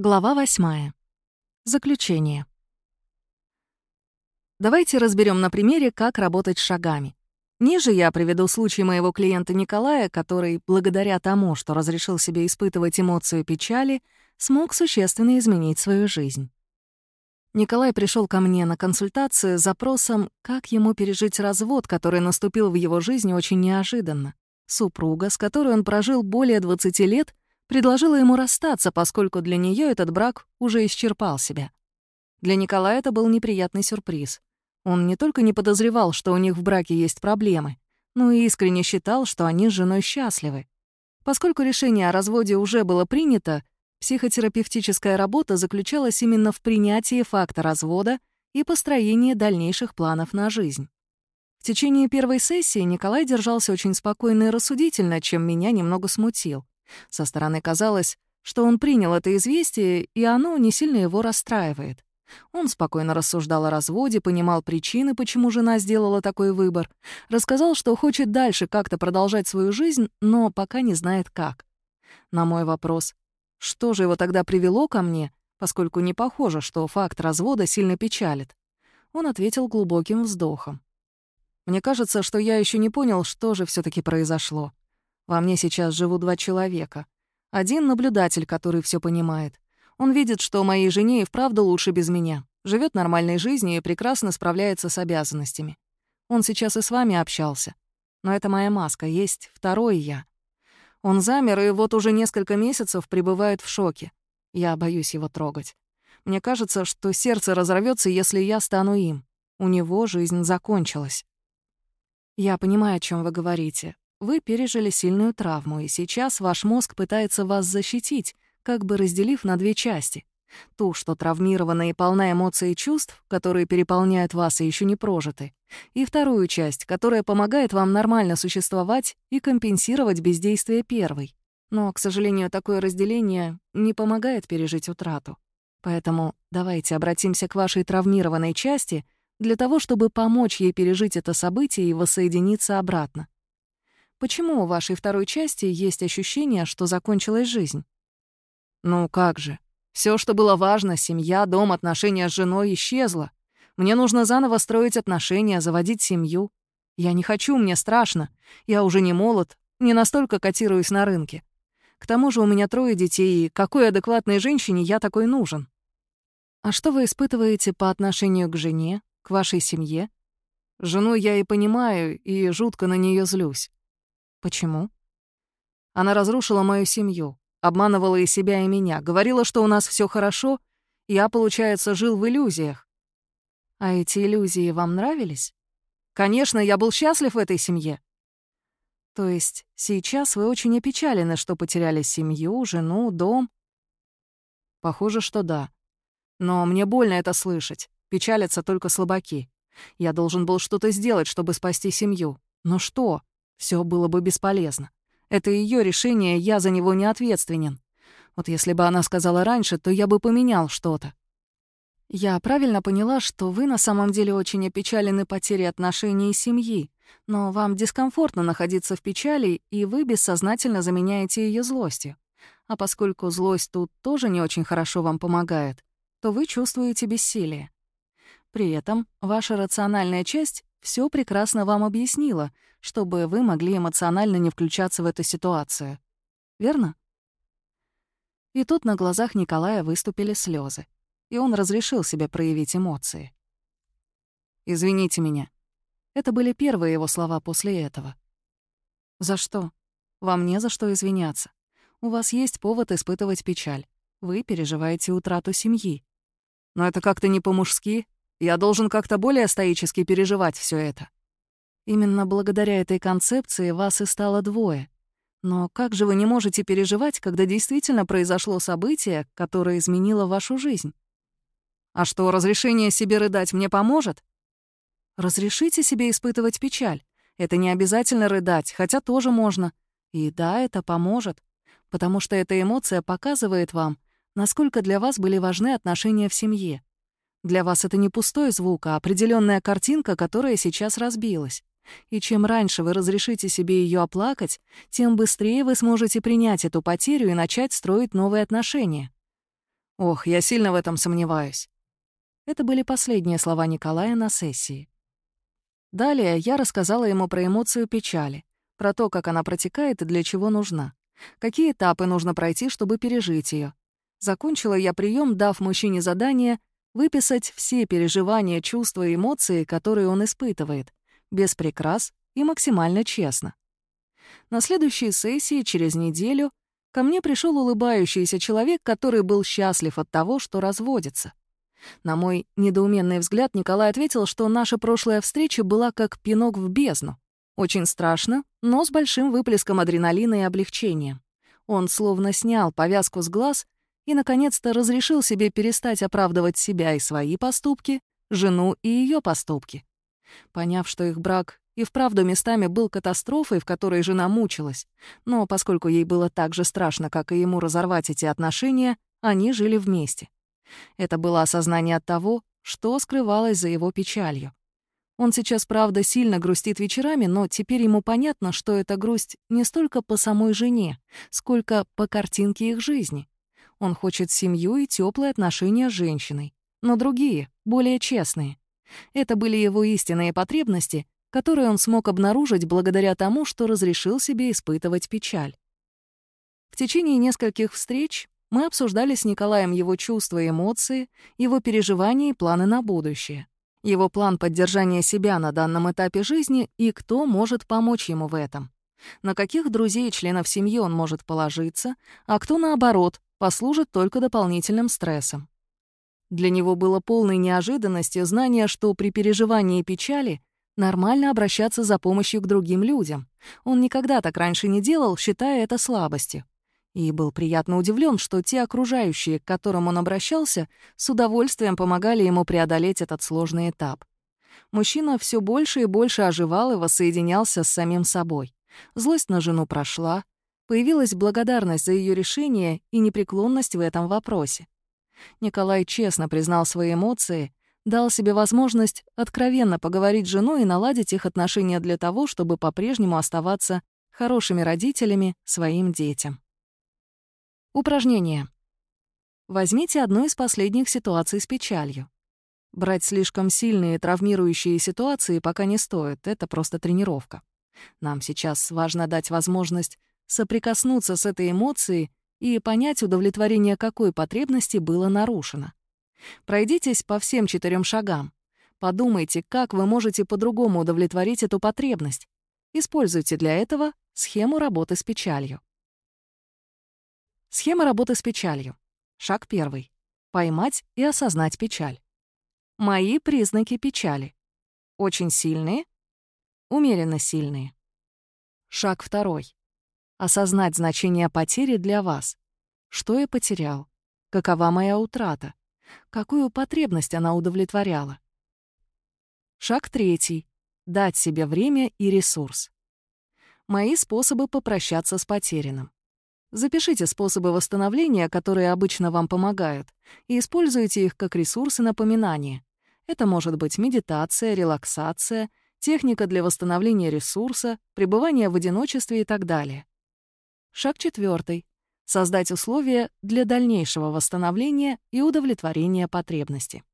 Глава восьмая. Заключение. Давайте разберем на примере, как работать шагами. Ниже я приведу случай моего клиента Николая, который, благодаря тому, что разрешил себе испытывать эмоцию печали, смог существенно изменить свою жизнь. Николай пришел ко мне на консультацию с запросом, как ему пережить развод, который наступил в его жизни очень неожиданно. Супруга, с которой он прожил более 20 лет, предложила ему расстаться, поскольку для нее этот брак уже исчерпал себя. Для Николая это был неприятный сюрприз. Он не только не подозревал, что у них в браке есть проблемы, но и искренне считал, что они с женой счастливы. Поскольку решение о разводе уже было принято, психотерапевтическая работа заключалась именно в принятии факта развода и построении дальнейших планов на жизнь. В течение первой сессии Николай держался очень спокойно и рассудительно, чем меня немного смутил. Со стороны казалось, что он принял это известие, и оно не сильно его расстраивает. Он спокойно рассуждал о разводе, понимал причины, почему жена сделала такой выбор, рассказал, что хочет дальше как-то продолжать свою жизнь, но пока не знает как. На мой вопрос, что же его тогда привело ко мне, поскольку не похоже, что факт развода сильно печалит, он ответил глубоким вздохом. «Мне кажется, что я еще не понял, что же все таки произошло. Во мне сейчас живут два человека. Один — наблюдатель, который все понимает. Он видит, что моей жене и вправду лучше без меня. живет нормальной жизнью и прекрасно справляется с обязанностями. Он сейчас и с вами общался. Но это моя маска, есть второй я. Он замер и вот уже несколько месяцев пребывает в шоке. Я боюсь его трогать. Мне кажется, что сердце разорвется, если я стану им. У него жизнь закончилась. Я понимаю, о чем вы говорите. Вы пережили сильную травму, и сейчас ваш мозг пытается вас защитить, как бы разделив на две части. Ту, что травмирована и полна эмоций и чувств, которые переполняют вас и еще не прожиты, и вторую часть, которая помогает вам нормально существовать и компенсировать бездействие первой. Но, к сожалению, такое разделение не помогает пережить утрату. Поэтому давайте обратимся к вашей травмированной части для того, чтобы помочь ей пережить это событие и воссоединиться обратно. Почему у вашей второй части есть ощущение, что закончилась жизнь? Ну как же. Все, что было важно, семья, дом, отношения с женой, исчезло. Мне нужно заново строить отношения, заводить семью. Я не хочу, мне страшно. Я уже не молод, не настолько котируюсь на рынке. К тому же у меня трое детей, и какой адекватной женщине я такой нужен? А что вы испытываете по отношению к жене, к вашей семье? Жену я и понимаю, и жутко на нее злюсь. Почему? Она разрушила мою семью, обманывала и себя, и меня, говорила, что у нас все хорошо, я, получается, жил в иллюзиях. А эти иллюзии вам нравились? Конечно, я был счастлив в этой семье. То есть сейчас вы очень опечалены, что потеряли семью, жену, дом? Похоже, что да. Но мне больно это слышать. Печалятся только слабаки. Я должен был что-то сделать, чтобы спасти семью. Но что? Все было бы бесполезно. Это ее решение, я за него не ответственен. Вот если бы она сказала раньше, то я бы поменял что-то. Я правильно поняла, что вы на самом деле очень опечалены потерей отношений и семьи, но вам дискомфортно находиться в печали, и вы бессознательно заменяете ее злостью. А поскольку злость тут тоже не очень хорошо вам помогает, то вы чувствуете бессилие. При этом ваша рациональная часть все прекрасно вам объяснила, чтобы вы могли эмоционально не включаться в эту ситуацию. Верно? И тут на глазах Николая выступили слезы, и он разрешил себе проявить эмоции. «Извините меня». Это были первые его слова после этого. «За что? Вам не за что извиняться. У вас есть повод испытывать печаль. Вы переживаете утрату семьи. Но это как-то не по-мужски, я должен как-то более стоически переживать все это. Именно благодаря этой концепции вас и стало двое. Но как же вы не можете переживать, когда действительно произошло событие, которое изменило вашу жизнь? А что, разрешение себе рыдать мне поможет? Разрешите себе испытывать печаль. Это не обязательно рыдать, хотя тоже можно. И да, это поможет, потому что эта эмоция показывает вам, насколько для вас были важны отношения в семье, для вас это не пустой звук, а определенная картинка, которая сейчас разбилась. И чем раньше вы разрешите себе ее оплакать, тем быстрее вы сможете принять эту потерю и начать строить новые отношения. Ох, я сильно в этом сомневаюсь. Это были последние слова Николая на сессии. Далее я рассказала ему про эмоцию печали, про то, как она протекает и для чего нужна, какие этапы нужно пройти, чтобы пережить ее. Закончила я прием, дав мужчине задание выписать все переживания, чувства и эмоции, которые он испытывает, без прикрас и максимально честно. На следующей сессии, через неделю, ко мне пришел улыбающийся человек, который был счастлив от того, что разводится. На мой недоуменный взгляд Николай ответил, что наша прошлая встреча была как пинок в бездну. Очень страшно, но с большим выплеском адреналина и облегчения. Он словно снял повязку с глаз и, наконец-то, разрешил себе перестать оправдывать себя и свои поступки, жену и ее поступки. Поняв, что их брак и вправду местами был катастрофой, в которой жена мучилась, но поскольку ей было так же страшно, как и ему разорвать эти отношения, они жили вместе. Это было осознание того, что скрывалось за его печалью. Он сейчас, правда, сильно грустит вечерами, но теперь ему понятно, что эта грусть не столько по самой жене, сколько по картинке их жизни. Он хочет семью и теплые отношения с женщиной, но другие, более честные. Это были его истинные потребности, которые он смог обнаружить благодаря тому, что разрешил себе испытывать печаль. В течение нескольких встреч мы обсуждали с Николаем его чувства и эмоции, его переживания и планы на будущее, его план поддержания себя на данном этапе жизни и кто может помочь ему в этом. На каких друзей и членов семьи он может положиться, а кто, наоборот, послужит только дополнительным стрессом. Для него было полной неожиданностью знание, что при переживании печали нормально обращаться за помощью к другим людям. Он никогда так раньше не делал, считая это слабостью и был приятно удивлен, что те окружающие, к которым он обращался, с удовольствием помогали ему преодолеть этот сложный этап. Мужчина все больше и больше оживал и воссоединялся с самим собой. Злость на жену прошла, появилась благодарность за ее решение и непреклонность в этом вопросе. Николай честно признал свои эмоции, дал себе возможность откровенно поговорить с женой и наладить их отношения для того, чтобы по-прежнему оставаться хорошими родителями своим детям. Упражнение. Возьмите одну из последних ситуаций с печалью. Брать слишком сильные травмирующие ситуации пока не стоит, это просто тренировка. Нам сейчас важно дать возможность соприкоснуться с этой эмоцией и понять, удовлетворение какой потребности было нарушено. Пройдитесь по всем четырем шагам. Подумайте, как вы можете по-другому удовлетворить эту потребность. Используйте для этого схему работы с печалью. Схема работы с печалью. Шаг первый. Поймать и осознать печаль. Мои признаки печали. Очень сильные, умеренно сильные. Шаг второй. Осознать значение потери для вас. Что я потерял? Какова моя утрата? Какую потребность она удовлетворяла? Шаг третий. Дать себе время и ресурс. Мои способы попрощаться с потерянным. Запишите способы восстановления, которые обычно вам помогают, и используйте их как ресурсы напоминания. Это может быть медитация, релаксация, техника для восстановления ресурса, пребывание в одиночестве и так далее. Шаг четвертый: Создать условия для дальнейшего восстановления и удовлетворения потребности.